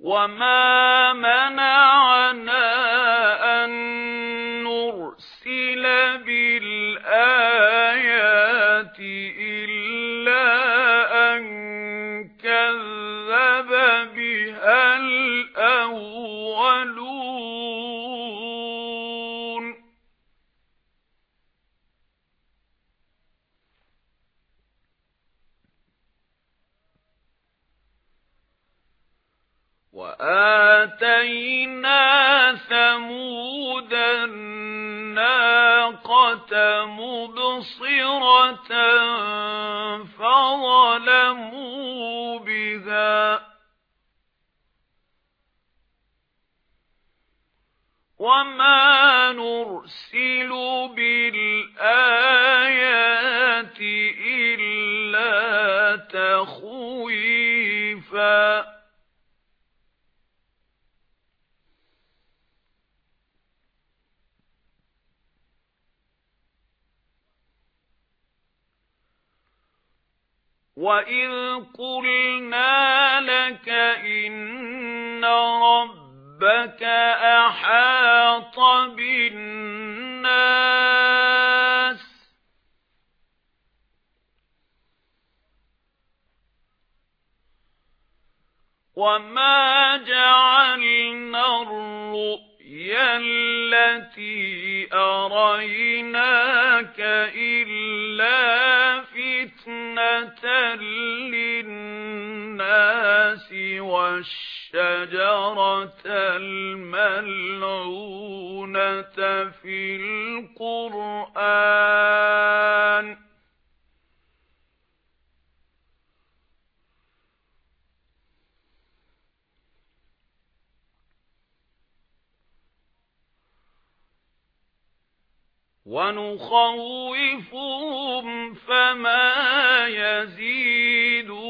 وَمَا مَنَعَنَا وَآتَيْنَا ثَمُودَ النَّاقَةَ مُبْصِرَةً فَظَلَمُوا بِهَا. وَمَا نُرْسِلُ بِالْآيَاتِ إِلَّا تَخْوِيفًا وَإِذْ قُلْنَا لَكَ إِنَّ رَبَّكَ أَحَاطَ بِالنَّاسِ وَمَا جَعَلْنَا الرُّؤْيَا الَّتِي أَرَيْنَاكَ إِلَّا وَالشَّجَرَةَ الْمَلْعُونَةَ فِي الْقُرْآنِ. وَنُخَوِّفُهُمْ فَمَا يَزِيدُهُمْ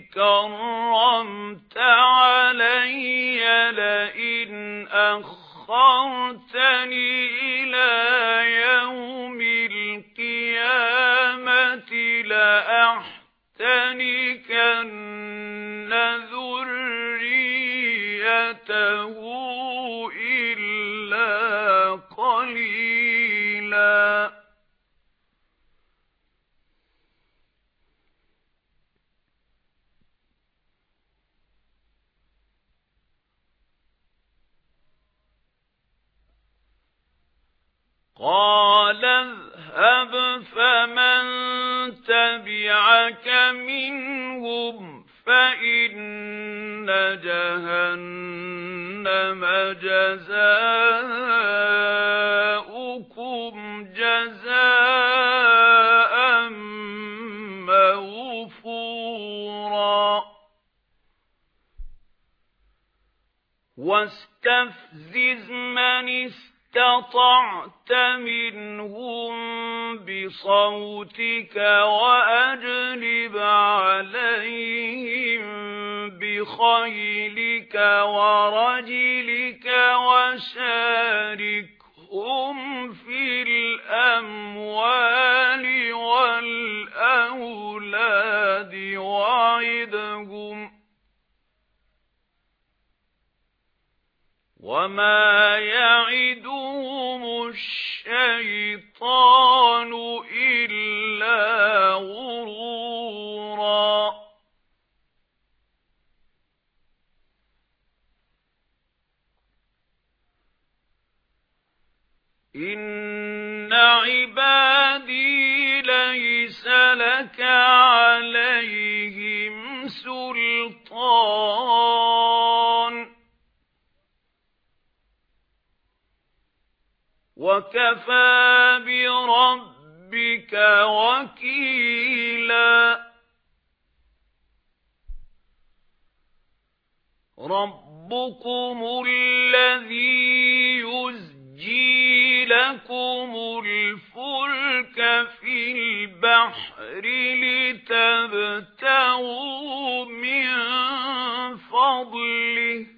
كَرَّمْتَ عَلَيَّ لَئِنْ أَخَّرْتَنِي إِلَى يَوْمِ الْقِيَامَةِ لَأَحْتَنِكَنَّ قَالَ اذْهَبْ فَمَن تَبِعَكَ مِنْهُمْ فَإِنَّ جَهَنَّمَ جَزَاؤُكُمْ جَزَاءً مَّوْفُورًا. وَاسْتَفْزِزْ مَنِ اسْتَطَعْتَ مِنْهُمْ بِصَوْتِكَ وَأَجْلِبْ عَلَيْهِمْ بِخَيْلِكَ وَرَجِلِكَ وَشَارِكْهُمْ فِي الْأَمْوَالِ وَالْأَوْلَادِ وَعِدْهُمْ وَمَا يَعِدُهُمُ الشَّيْطَانُ إِلَّا غُرُورًا إِنَّ عِبَادِي لَيْسَ لَكَ عَلَيْهِمْ سُلْطَانٌ وَكَفَى بِرَبِّكَ وَكِيلًا. رَبُّكُمُ الَّذِي يُزْجِي لَكُمُ الْفُلْكَ فِي الْبَحْرِ لِتَبْتَغُوا مِنْ فَضْلِهِ.